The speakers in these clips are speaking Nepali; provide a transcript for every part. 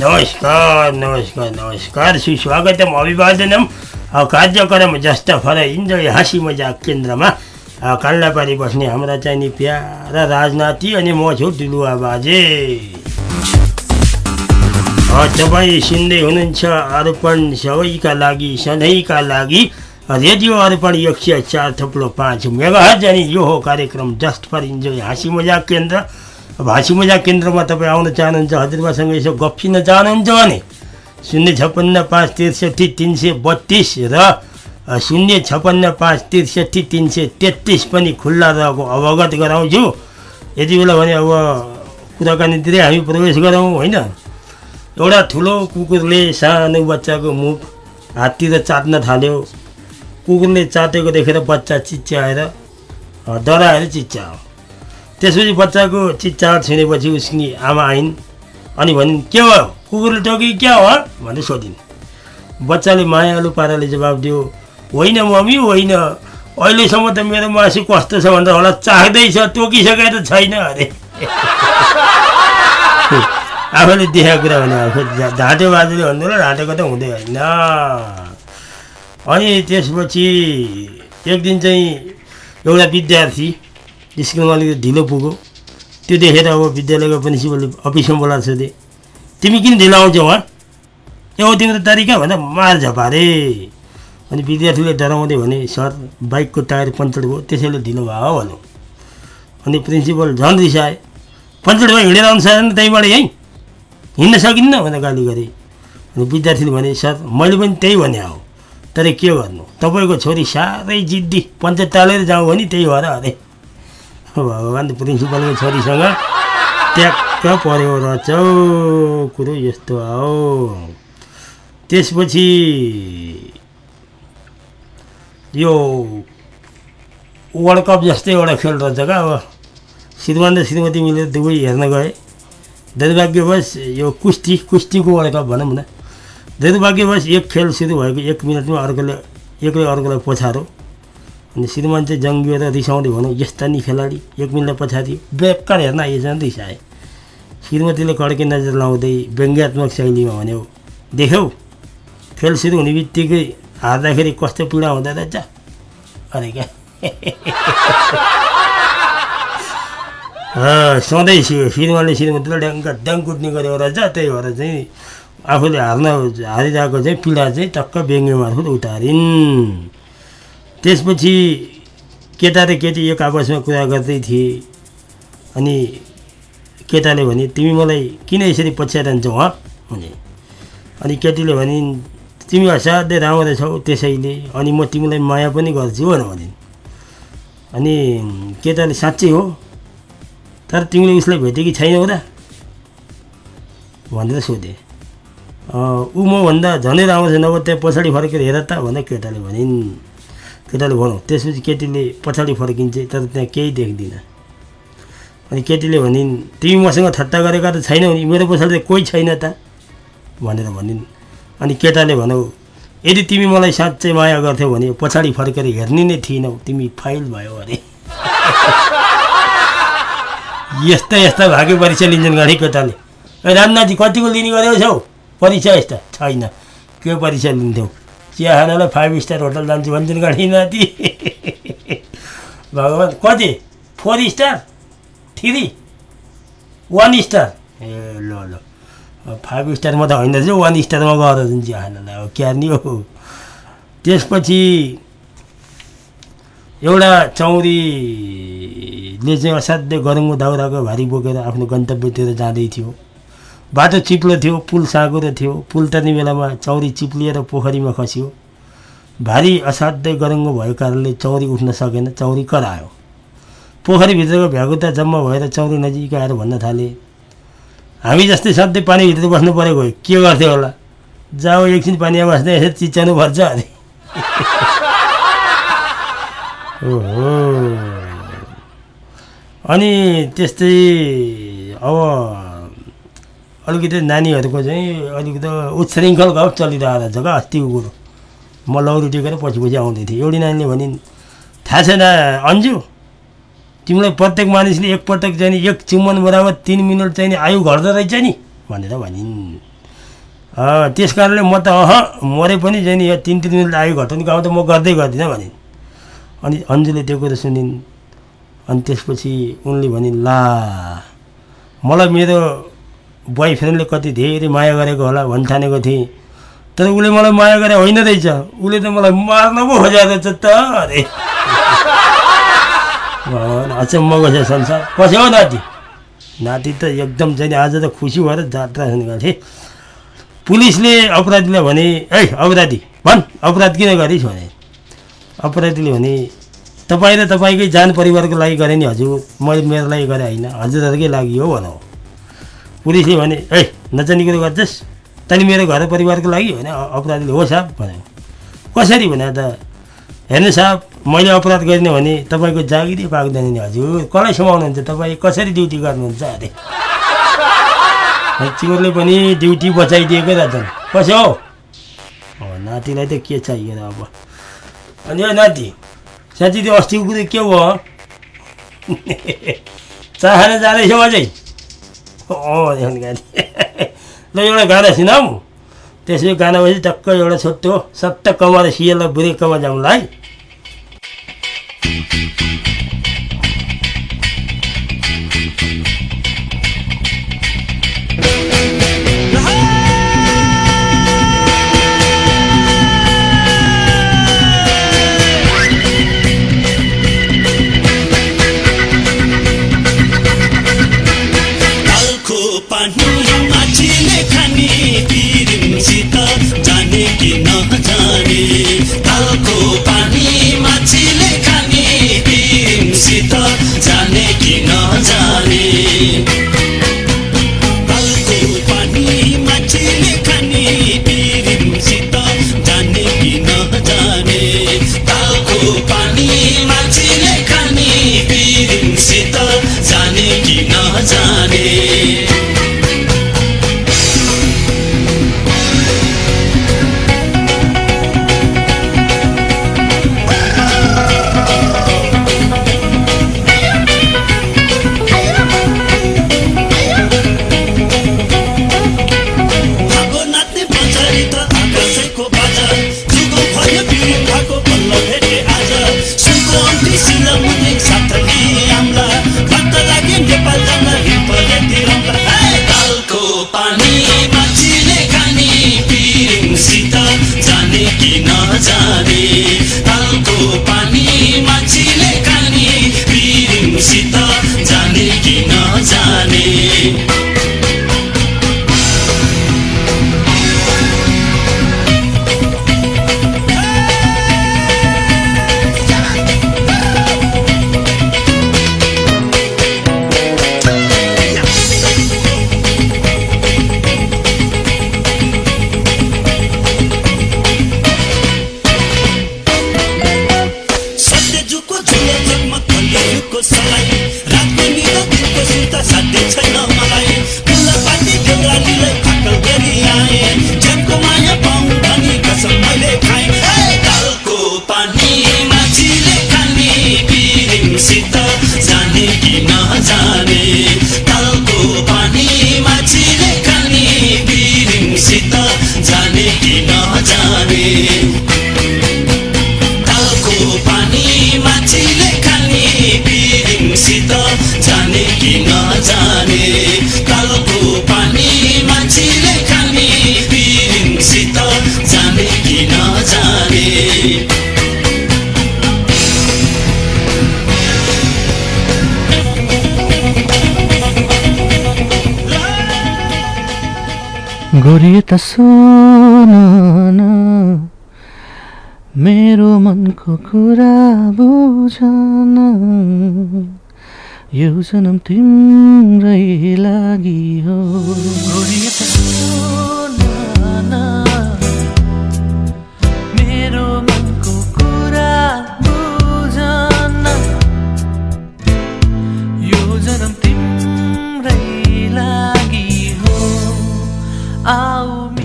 नमस्कार नमस्कार नमस्कार। सुस्वागतम अभिवादनम। कार्यक्रम जस्ता फर इन्जोय हाँसी मजाक केन्द्रमा। अ, काल्लापारी बस्ने हाम्रा चाहिँ नि प्यारा राजनाथी अनि म छु डिलुवा बाजे। तपाईँ सुन्दै हुनुहुन्छ अर्पण सबैका लागि सधैँका लागि। रेडियो अर्पण एक सय चार थप्लो पाँच मेगा अनि यो हो कार्यक्रम जस्ट फर इन्जोय हाँसी मजाक केन्द्र। हाँसी मजाक केन्द्रमा तपाईँ आउन चाहनुहुन्छ हजुरबासँग यसो गफिन चाहनुहुन्छ भने शून्य छप्पन्न पाँच त्रिसठी तिन सय बत्तिस र शून्य छप्पन्न पाँच त्रिसठी तिन सय तेत्तिस पनि खुल्ला रहेको अवगत गराउँछु। यति बेला भने अब कुराकानीतिरै हामी प्रवेश गरौँ होइन? एउटा ठुलो कुकुरले सानो बच्चाको मुख हाततिर चाट्न थाल्यो। कुकुरले चाटेको देखेर बच्चा चिच्याएर डराएर चिच्यायो। त्यसपछि बच्चाको चिच्चाट सुनेपछि उसकी आमा आइन्। अनि भनिन् के भयो कुकुरले टोकी क्या हो? भनेर सोधिन्। बच्चाले मायालु पाराले जवाब दियो होइन मम्मी होइन। अहिलेसम्म त मेरो मासु कस्तो छ भनेर होला चाख्दैछ टोकिसकेको त छैन अरे। आफूले देखाएको कुरा भने ढाँटे बाजुले भन्नु र ढाँटेको त हुँदै होइन। अनि त्यसपछि एक दिन चाहिँ एउटा विद्यार्थी स्कुलमा अलिकति ढिलो पुग्यो। त्यो देखेर अब विद्यालयको प्रिन्सिपलले अफिसमा बोलाएर सोधे तिमी किन ढिलो आउँछौ हँ? ए हो तिम्रो तरिका भनेर मार झपारे। अनि विद्यार्थीले डराउँदै भने सर बाइकको टायर पङ्चर भयो त्यसैले ढिलो भयो भन्यो। अनि प्रिन्सिपल झन् रिसाए पङ्चर भयो हिँडेर आउनु सकेन त्यहीँबाट यहीँ? हिँड्न सकिन्न? भनेर गाली गरे। अनि विद्यार्थीले भने सर मैले पनि त्यही भने हो। तर के गर्नु? तपाईँको छोरी साह्रै जिद्दी पञ्चायत टालेर जाउँ भने त्यही भएर अरे। भगवान् प्रिन्सिपलको छोरीसँग ट्याक्क पऱ्यो हौ कुरो यस्तो हो। त्यसपछि यो वर्ल्ड कप जस्तै एउटा खेल रहेछ क्या अब श्रीमान र श्रीमती मिलेर दुवै हेर्न गए। दुर्भाग्यवश यो कुस्ती कुस्तीको वर्ल्ड कप भनौँ न। दुर्भाग्यवश एक खेल सुरु भएको एक मिनटमा अर्कोले एकले अर्कोलाई पछारो। अनि श्रीमान चाहिँ जङ्गिएर रिसाउँदै भनौँ यस्ता नि खेलाडी एक मिनट पछाडि बेकार हेर्न आइएछन् रिसाए। श्रीमतीले कड्के नजर लाउँदै व्यङ्ग्यात्मक शैलीमा भन्यो देख्यौ खेल सुरु हुने बित्तिकै हार्दाखेरि कस्तो पीडा हुँदो रहेछ? अरे क्या? सधैँ श्रीमानले श्रीमतीलाई ड्याङ्ग ड्याङ कुट्ने गरेको रहेछ त्यही भएर चाहिँ आफूले हार्न हारिरहेको चाहिँ पीडा चाहिँ टक्क व्यङ्ग्य मार्फत उतारिन्। त्यसपछि केटा र केटी एक आपसमा कुरा गर्दै थिए। अनि केटाले भने तिमी मलाई किन यसरी पछ्याइरहन्छौ हँ? भने अनि केटीले भनिन् तिमी असाध्यै राम्रो छौ त्यसैले अनि म तिमीलाई माया पनि गर्छु भनेर भनिन् अनि केटाले साँच्चै हो तर तिमीले उसलाई भेट्यो कि छैनौ र भनेर सोधे। ऊ मभन्दा झनै राम्रो छ नभए त्यहाँ पछाडि फर्केर हेर त भनेर केटाले भनिन्। केटाले भनौँ त्यसपछि केटीले पछाडि फर्किन्छ तर त्यहाँ केही देख्दिनँ अनि केटीले भनिन् तिमी मसँग ठट्टा गरेका त छैनौ नि मेरो पछाडि त कोही छैन त भनेर भनिन् अनि केटाले भनौ यदि तिमी मलाई साँच्चै माया गर्थ्यौ भने पछाडि फर्केर हेर्ने नै थिएनौ तिमी फाइल भयो अरे यस्ता यस्ता भाग्य परीक्षा लिन्छन् गाडी केटाले ए रामनाथजी कतिको लिने गरेको छौ परीक्षा यस्ता छैन के परीक्षा लिन्थ्यौ चिया खानालाई फाइभ स्टार होटल जान्छु भन्छन् गाडी नाति। भगवान् कति? Four star? Three? One star? ए ल ल। फाइभ स्टारमा त होइन रहेछ वान स्टारमा गएर जुन चिया खानालाई अब क्या नि हो? त्यसपछि एउटा चौरीले चाहिँ असाध्य गरमको दाउराको भारी बोकेर आफ्नो गन्तव्यतिर जाँदै थियो। बाटो चिप्लो थियो पुल साँगुरो थियो। पुल तर्ने बेलामा चौरी चिप्लिएर पोखरीमा खस्यो। भारी असाध्य गरमको भएको कारणले चौरी उठ्न सकेन चौरी करायो। पोखरीभित्रको भ्यागुता जम्मा भएर चौरी नजिक आएर भन्न थाले। हामी जस्तै सधैँ पानीभित्र बस्नु परेको के गर्थ्यो होला? जाऊ एकछिन पानीमा बस्दै यसरी चिच्याउनु पर्छ अरे। ओहो। अनि त्यस्तै अब अलिकति नानीहरूको चाहिँ अलिकति उच्छृङ्खल गफ चलिरहेको रहेछ क्या अस्तिको कुरो। म लौरी टेकेर पछि पछि आउँदै थिएँ। एउटी नानीले भनिन् थाहा छैन अन्जु तिमीलाई प्रत्येक मानिसले एकपटक चाहिँ एक चुम्बन बराबर तिन मिनट चाहिँ आयु घट्दो रहेछ नि। भनेर भनिन्। त्यस कारणले म त अह मरे पनि चाहिँ यो तिन तिन मिनट आयो घटाउने काम त म गर्दै गर्दिनँ भने अनि अन्जुले त्यो कुरो सुनिन्। अनि त्यसपछि उनले भनिन् ला मलाई मेरो बोयफ्रेन्डले कति धेरै माया गरेको होला भन्ठानेको थिएँ। तर उसले मलाई माया गरे होइन रहेछ। उसले त मलाई मार्न पो खोजेको रहेछ त अरे। अचम्मको छ संसार। कसै हो नाति। नाति त एकदम चाहिँ आज त खुसी भएर जात्रा सुनेको थिएँ पुलिसले अपराधीलाई भने है अपराधी भन् अपराध किन गरिस्? भने। अपराधीले भने तपाईँ र तपाईँकै जान परिवारको लागि गरेँ नि हजुर। मैले मेरो लागि गरेँ होइन। हजुरहरूकै लागि हो भनौँ। पुलिसले भने है नचाहिने कुरो गर्छस्। तैँले मेरो घर परिवारको लागि होइन अपराधीले हो साहब भन्यो। कसरी भने त हेर्नु साहब मैले अपराध गरिनँ भने तपाईँको जागिरै पाक्दैन नि हजुर। कसलाई समाउनुहुन्छ? तपाईँ कसरी ड्युटी गर्नुहुन्छ? अरे। चोरले पनि ड्युटी बचाइदिएको रहेछन्। कसो हो? नातिलाई त के चाहियो र अब। अनि नाति साँच्ची त्यो अस्तिको कुरो के हो चाहेर जाँदैछ अझै। अँ गाडी। ल एउटा गाना सुनाऊ। त्यसै गाना भएपछि टक्क एउटा छोटो सट्ट कमाएर सिएललाई ब्रेकमा जाउँला है। जाने गोरी त सुन मेरो मनको कुरा बुझन। यो जन्म तिम्रै लागि हो।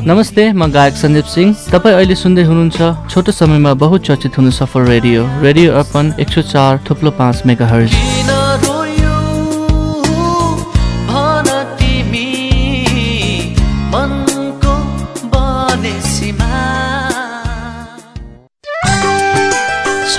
नमस्ते म गायक सन्दीप सिंह। तपाईँ अहिले सुन्दै हुनुहुन्छ छोटो समयमा बहुत चर्चित हुनु सफल रेडियो। रेडियो अर्पण एक सौ चार थुप्लो पाँच मेगा हर्ज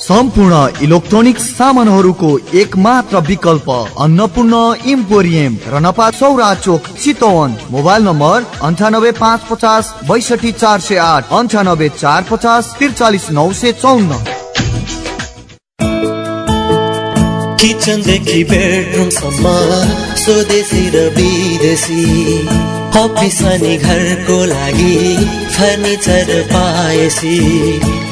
सम्पूर्ण इलेक्ट्रोनिक सामानहरूको एक मात्र विकल्प अन्नपूर्ण इम्पोरियम रनपा चौरा चोक चितवन। मोबाइल नम्बर अन्ठानब्बे पाँच पचास बैसठी चार सय आठ अन्ठानब्बे चार पचास त्रिचालिस नौ सय चौन्न। किचनदेखि बेडरुमसम्म स्वदेशी र विदेशी। अफिस अनि घरको लागि फर्निचर पाएसी।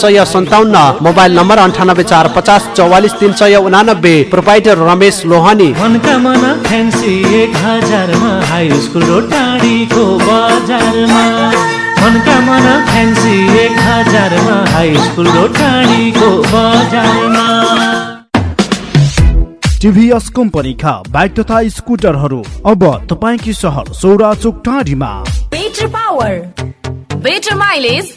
सय सन्ताउन्न मोबाइल नम्बर अन्ठानब्बे चार पचास चौवालिस तिन सय उनानब्बे प्रोपाइटर रमेश लोहानी। टिभीएस कम्पनीका बाइक तथा स्कुटरहरू अब तपाईँकी सहर सौरा चोक टाढीमा। Better power better mileage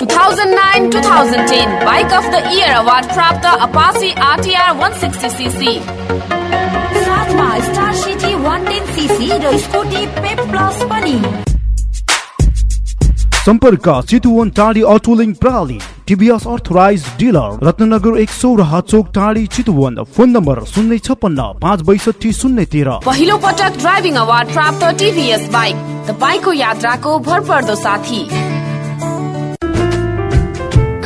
2009-2010 bike of the year award प्राप्त अपाची आरटिआर 160 सीसी साथमा स्टार सिटी 110 सीसी र स्कुटी पेप प्लस पनि। सम्पर्क चितुवन टाढी अटोलिङ प्रणाली टिभीएस अर्थराइज डिलर रत्नगर एक सौराहा चोक टाढी चितुवन फोन नम्बर शून्य छप्पन्न पाँच बैसठी शून्य तेह्र। पहिलो पटक ड्राइभिङ अवार्ड प्राप्त टिभीएस बाइक तपाईँको यात्राको भरपर्दो साथी।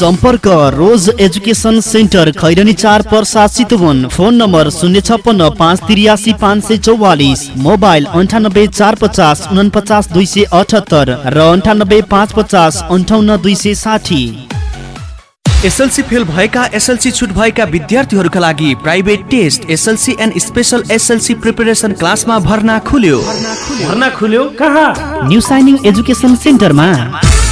सम्पर्क रोज एजुकेसन सेन्टर खैरनी चार पर्सा चितवन फोन नम्बर शून्य छप्पन्न पाँच त्रियासी पाँच सय चौवालिस। मोबाइल अन्ठानब्बे चार पचास उनपचास दुई सय अठहत्तर र अन्ठानब्बे पाँच पचास अन्ठाउन्न दुई सय साठी। एसएलसी फेल भएका एसएलसी छुट भएका विद्यार्थीहरूका लागि private test SLC and special SLC preparation क्लासमा भर्ना खुल्यो। भर्ना खुल्यो? कहाँ? न्यू साइनिङ एजुकेसन सेन्टरमा।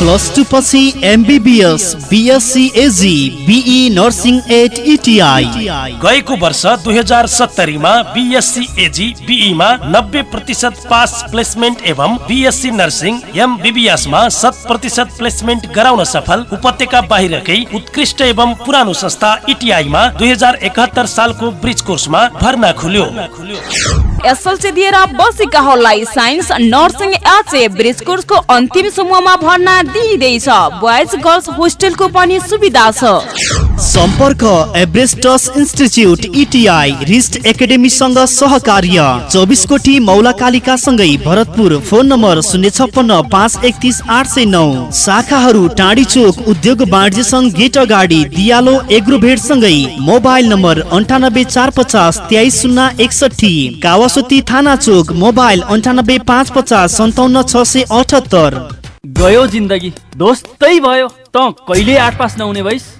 Plus two पछि MBBS BSc Ag BE nursing at ITI गएको वर्ष दुई हजार सत्तरीमा बिएससी एजी बिईमा नब्बे प्रतिशत पास प्लेसमेन्ट एवं बिएससी नर्सिङ एमबिबिएसमा शत प्रतिशत प्लेसमेन्ट गराउन सफल उपत्यका बाहिरकै उत्कृष्ट एवं पुरानो संस्था इटिआईमा दुई हजार सालको ब्रिज कोर्समा भर्ना खुल्यो। एसएलसी दिएर बसेकाहरूलाई साइन्स नर्सिङ एचए ब्रिज कोर्सको अन्तिम समूहमा भर्ना दिइँदैछ। बोइज गर्ल्स होस्टेलको पनि सुविधा छ। सम्पर्क एभरेस्टस इन्स्टिच्युट इटिआई रिस्ट एकाडेमीसँग सहकार्य। चौबिस कोटी मौला कालिका सँगै भरतपुर। फोन नम्बर शून्य छप्पन्न पाँच एकतिस आठ सय नौ। शाखाहरू टाढी चोक उद्योग वाणिज्य सङ्घ गेट अगाडि दियालो एग्रोभेट सँगै मोबाइल नम्बर अन्ठानब्बे चार पचास तेइस शून्य एकसठी कावासोती थाना चोक मोबाइल अन्ठानब्बे पाँच पचास सन्ताउन्न छ सय अठहत्तर। गयो जिन्दगी। दोस्तै भयो। त कहिले आठ पास नहुने भइस?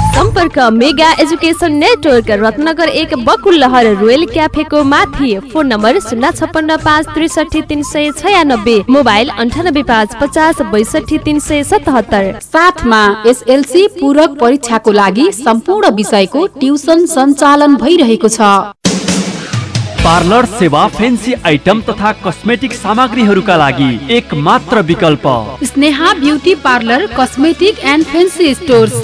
सम्पर्क मेगा एजुकेसन नेटवर्क रत्नगर एक बकुलहर रोयल क्याफेको माथि। फोन नम्बर शून्य छप्पन्न पाँच त्रिसठी तिन सय छयानब्बे। मोबाइल अन्ठानब्बे पाँच पचास बैसठी तिन सय सतहत्तर। साथमा एसएलसी पूरक परीक्षाको लागि सम्पूर्ण विषयको ट्युसन सञ्चालन भइरहेको छ। पार्लर सेवा फेन्सी आइटम तथा कस्मेटिक सामग्रीहरूका लागि एक मात्र विकल्प। Sneha beauty parlour cosmetic and fancy stores.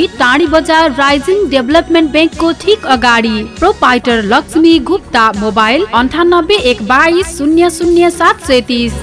टाढी बजार राइजिङ डेभलपमेन्ट ब्याङ्कको ठिक अगाडि। प्रोपाइटर लक्ष्मी गुप्ता मोबाइल अन्ठानब्बे एक बाइस शून्य शून्य सात सैतिस।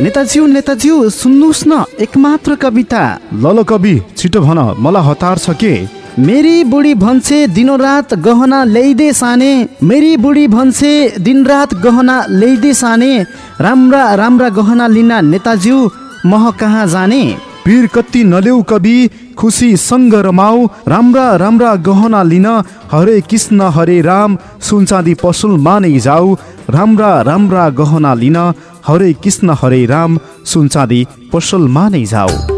नेताज्यू नेताज्यू सुन्नुहोस् न एकमात्र कविता। ल ल कवि छिटो भन मलाई हतार छ के? मेरी बुढी भन्छे दिनरात गहना ल्याइदे साने। मेरी बुढी भन्छे दिनरात गहना ल्याइदे साने। राम्रा राम्रा गहना लिन नेताज्यू मह कहाँ जाने? पीर कति नलेउ कवि खुसी सङ्ग रमाऊ राम्रा राम्रा गहना लिन हरे कृष्ण हरे राम सुनचाँदी पसलमा नै जाऊ राम्रा राम्रा गहना लिन हरे कृष्ण हरे राम सुनचाँदी पसलमा नै जाऊ।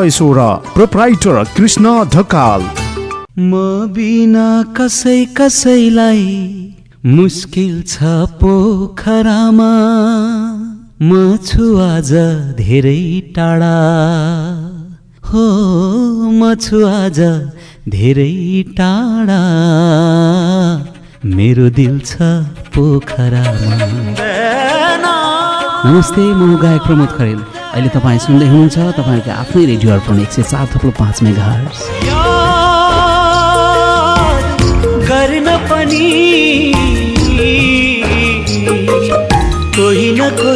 सोह्र प्रोप्राइटर कृष्ण ढकाल म बिना कसै कसैलाई मुस्किल छ पोखरामा। म छु आज धेरै टाढा। हो म छु आज धेरै टाढा। मेरो दिल छ पोखरामा। नमस्ते म गायक प्रमोद खरेल। अहिले तपाईँ सुन्दै हुनुहुन्छ तपाईँको आफ्नै रेडियो अर्पण एक सय चार थप्लो पाँच मेगा गर्न पनि कोही न त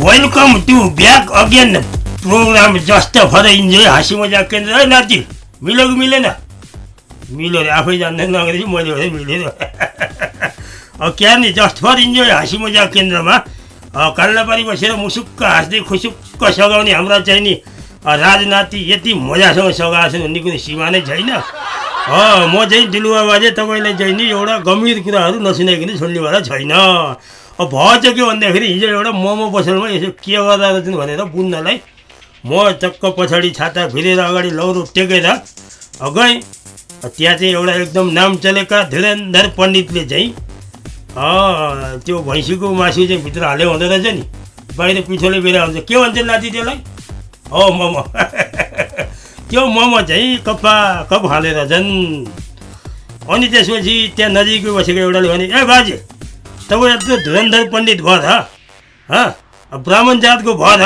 welcome to back again program just for enjoy हाँसी मजाक केन्द्र है नाति मिल्यो कि मिलेन मिल्यो अरे आफै जान्दैन नगरी मैले भने मिल्यो अब क्या नि जस्ट फर इन्जोय हाँसी मजाक केन्द्रमा काल्लापारी बसेर मुसुक्क हाँस्दै खुसुक्क सघाउने हाम्रा चाहिँ नि राजनाति यति मजासँग सघाएको छन् भन्ने कुनै सीमा नै छैन म चाहिँ डिलुवा बाजे तपाईँलाई चाहिँ नि एउटा गम्भीर कुराहरू नसुनाइकन छोड्नेवाला छैन भएछ के भन्दाखेरि हिजो एउटा मोमो पसलमा यसो के गर्दा रहेछन् भनेर बुझ्नलाई म चक्क पछाडि छाता भिरेर अगाडि लौरो टेकेर गएँ त्यहाँ चाहिँ एउटा एकदम नाम चलेका धीरेन्द्र पण्डितले चाहिँ त्यो भैँसीको मासु चाहिँ भित्र हाल्यो हुँदो रहेछ नि। बाहिर पिछोले बेला हुन्छ के भन्छ नाति त्यसलाई? हो मोमो। त्यो मोमो चाहिँ कप्पा कप हालेर झन्। अनि त्यसपछि त्यहाँ नजिकै बसेको एउटाले भने ए बाजे तपाईँ यत्रो धुरन्धर पण्डित भयो त ब्राह्मण जातको भयो त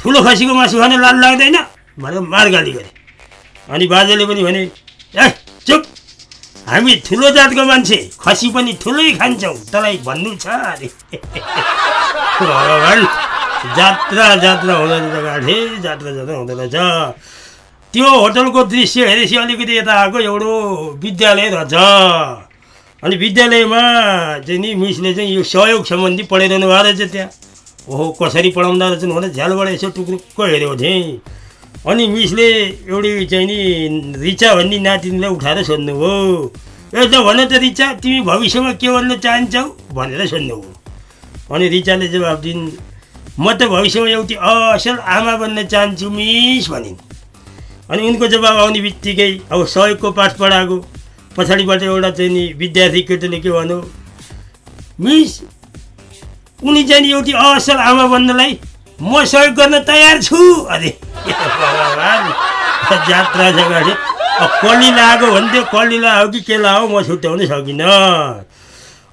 ठुलो खसीको मासु खाने लाज लाग्दैन? भनेर मारगाली गरे। अनि बाजेले पनि भने ए चुप! हामी ठुलो जातको मान्छे खसी पनि ठुलै खान्छौँ। तँलाई भन्नु छ अरे। जात्रा जात्रा हुँदो रहेछ गाठे जात्रा जात्रा हुँदो रहेछ त्यो होटलको दृश्य हेरेपछि अलिकति यता आएको एउटो विद्यालय रहेछ। अनि विद्यालयमा चाहिँ नि मिसले चाहिँ यो सहयोग सम्बन्धी पढाइरहनु भएको रहेछ त्यहाँ ओहो कसरी पढाउँदा रहेछन् भने झ्यालबाट यसो टुक्रुक्क हेऱ्यो थिएँ अनि मिसले एउटी चाहिँ नि रिचा भन्ने नातिनीलाई उठाएर सोध्नुभयो ए त भन त रिचा तिमी भविष्यमा के गर्न चाहन्छौ भनेर सोध्नुभयो अनि रिचाले जवाब दिन् म त भविष्यमा एउटी असल आमा बन्न चाहन्छु मिस भनिन् अनि उनको जवाब आउने बित्तिकै अब सहयोगको पाठ पढाएको पछाडिबाट एउटा चाहिँ नि विद्यार्थी केटोले के भन्यो मिस उनी चाहिँ नि एउटी असल आमा बन्नलाई म सहयोग गर्न तयार छु। अरे। जात्रा छ गाडी कली लगाएको भन्थ्यो कली लगायो कि के लगायो म छुट्याउन सकिनँ।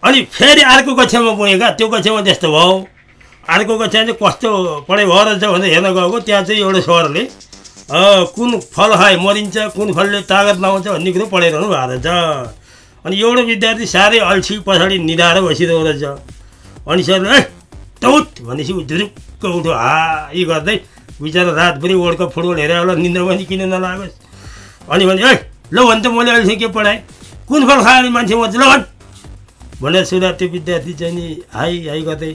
अनि फेरि अर्को कक्षामा पुगेका त्यो कक्षामा त्यस्तो भयो। अर्कोको चाहिँ चाहिँ कस्तो पढाइ भएर रहेछ भनेर हेर्न गएको त्यहाँ चाहिँ एउटा सरले कुन फल खाए मरिन्छ कुन फलले तागत लाउँछ भन्ने कुरो पढाइरहनु भएको रहेछ। अनि एउटा विद्यार्थी साह्रै अल्छी पछाडि निधाएर बसिरहेको रहेछ। अनि सरले ए तौत! भनेपछि ऊ झुरुक्क उठ्यो। हा गर्दै बिचरा रातभरि वर्ल्ड कप फुटबल हेरेर होला निन्द्रा पनि किन नलागोस्? अनि भने ए ल भन् त मैले अहिलेसम्म के पढाएँ? कुन फल खायो भने मान्छे मर्छ? ल भन्! भनेर सोधा त्यो विद्यार्थी चाहिँ नि हाई हाई गर्दै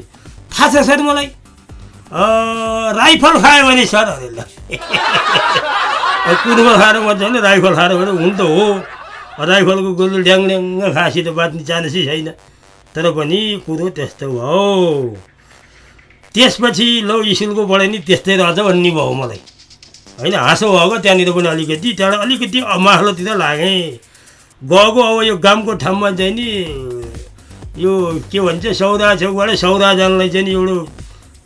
थाहा छ सर मलाई। राइफल खायो भने सर अरे ल फल खाएर मर्छ भने राइफल खाएर भने हुन त हो। राइफलको गोली ड्याङ ड्याङ खासी त बाँच्ने चान्सै छैन। तर पनि कुरो त्यस्तो भयो त्यसपछि लौ स्कुलको पढाइ नि त्यस्तै रहेछ भन्ने भयो मलाई। होइन हाँसो भएको त्यहाँनिर पनि अलिकति त्यहाँबाट अलिकति माथिल्लोतिर लागेँ। गएको अब यो गामको ठाउँमा चाहिँ नि यो के भन्छ सौदा छेउबाट सौदा चाहिँ नि एउटा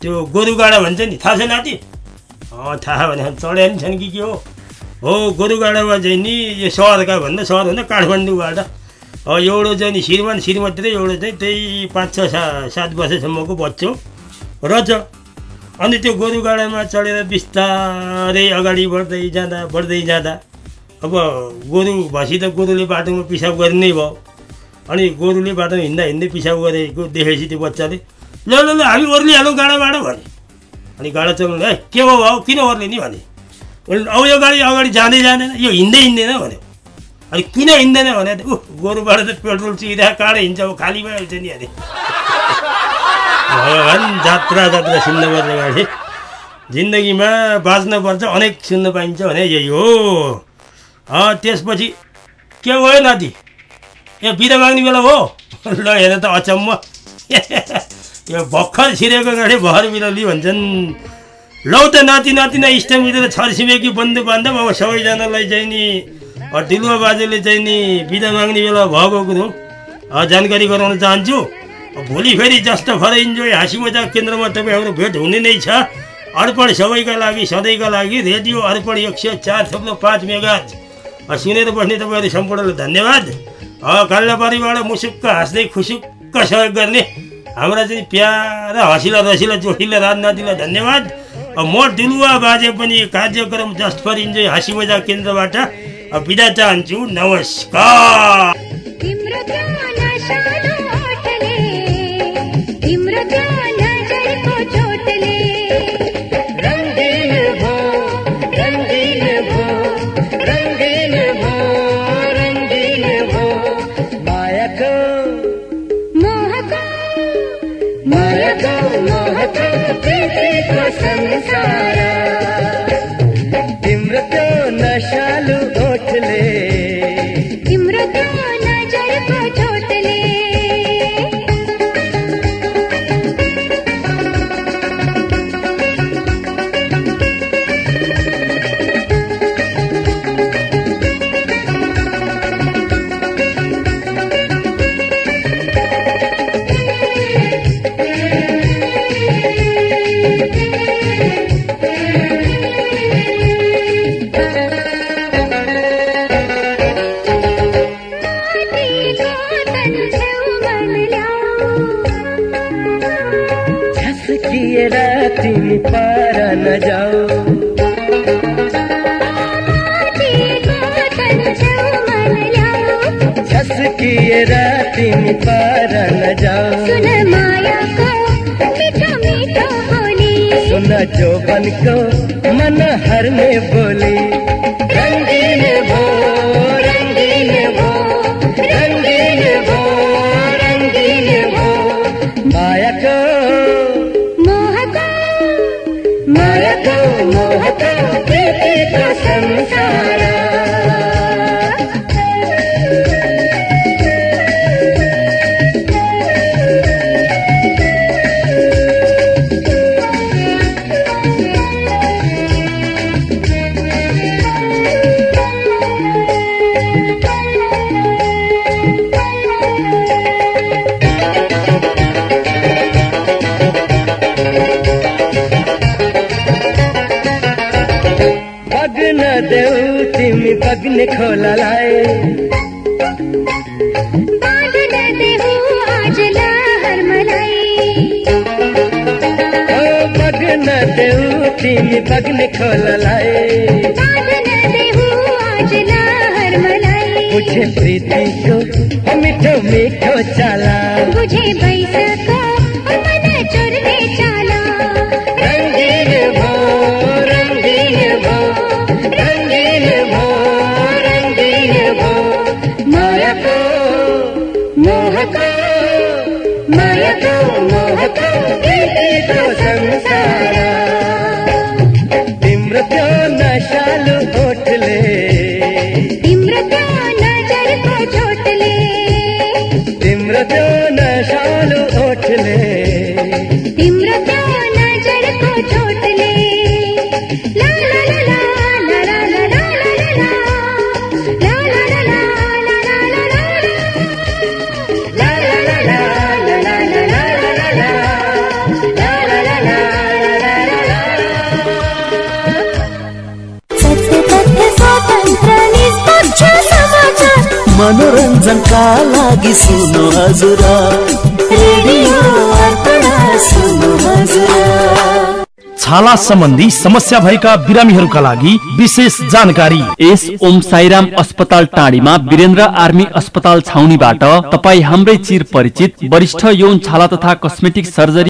त्यो गोरुगाडा भन्छ नि थाहा छ नाति अँ थाहा भने चढाइ पनि छन् कि के हो? हो गोरुगाडामा चाहिँ नि यो सहरका भन्दा सहर भन्दा काठमाडौँबाट एउटा चाहिँ नि श्रीमान श्रीमती र एउटा चाहिँ त्यही पाँच छ सा सात वर्षसम्मको बच्चो रहेछ। अनि त्यो गोरुगाडामा चढेर बिस्तारै अगाडि बढ्दै जाँदा बढ्दै जाँदा अब गोरु भसी त गोरुले बाटोमा पिसाब गर्ने भयो। अनि गोरुले बाटोमा हिँड्दा हिँड्दै पिसाब गरेको देखेपछि त्यो बच्चाले ल ल ल हामी ओर्लिहालौँ गाडाबाट भने अनि गाडा चलाउनु है के भयो भाउ किन ओर्ले नि भने अब यो गाडी अगाडि जाँदै जाँदैन यो हिँड्दै हिँड्दैन भन्यो अनि किन हिँड्दैन भने ऊ गोरुबाट त पेट्रोल चिरिरहेको काँडै हिँड्छ अब खाली भइहाल्छ नि अरे भगवान् जात्रा जात्रा सुन्नुपर्ने गाडी. जिन्दगीमा बाँच्नुपर्छ अनेक सुन्न पाइन्छ भने यही हो त्यसपछि के भयो नाति ए बिदा माग्ने बेला हो. ल हेर त अचम्म. यो भर्खर छिरेको गाडी भर बिरली भन्छन् लौ त नाति नातिना इष्टमित्र छरछिमेकी बन्धु बान्धव अब सबैजनालाई चाहिँ नि अ, डिलुवा बाजेले चाहिँ नि बिदा माग्ने बेला भएको कुरो जानकारी गराउन चाहन्छु भोलि फेरि जस्ट फर इन्जोय हाँसी मजाक केन्द्रमा तपाईँहरू भेट हुने नै छ अर्पण सबैका लागि सधैँका लागि रेडियो अर्पण एक सय चार थप्लो पाँच मेगा सुनेर बस्ने तपाईँहरू सम्पूर्णलाई धन्यवाद काल्लाबारीबाट मुसुक्क हाँस्दै खुसुक्क सहयोग गर्ने हाम्रा चाहिँ प्यारा हँसिला रसिला जोखिला राजनातिलाई धन्यवाद। म डिलुवा बाजे पनि कार्यक्रम जस्ट फर इन्जोय हाँसी मजाक केन्द्रबाट बिदा चाहन्छु। नमस्कार। तिमी पर नजाऊ सुन मायाको मिठो मिठो बोली। सुन जोबनको मन हर्ने बोली प्रीति को मिठो मिठो चला। मुझे बैसा मोहको मोहको संसार। मनोरञ्जनका लागि सुन्नु हजुर। छाला सम्बन्धी समस्या भएका बिरामीहरूका लागि विशेष जानकारी। यस ओम साईराम अस्पताल टाढीमा वीरेन्द्र आर्मी अस्पताल छाउनीबाट तपाईँ हाम्रै चिर परिचित वरिष्ठ यौन छाला तथा कस्मेटिक सर्जरी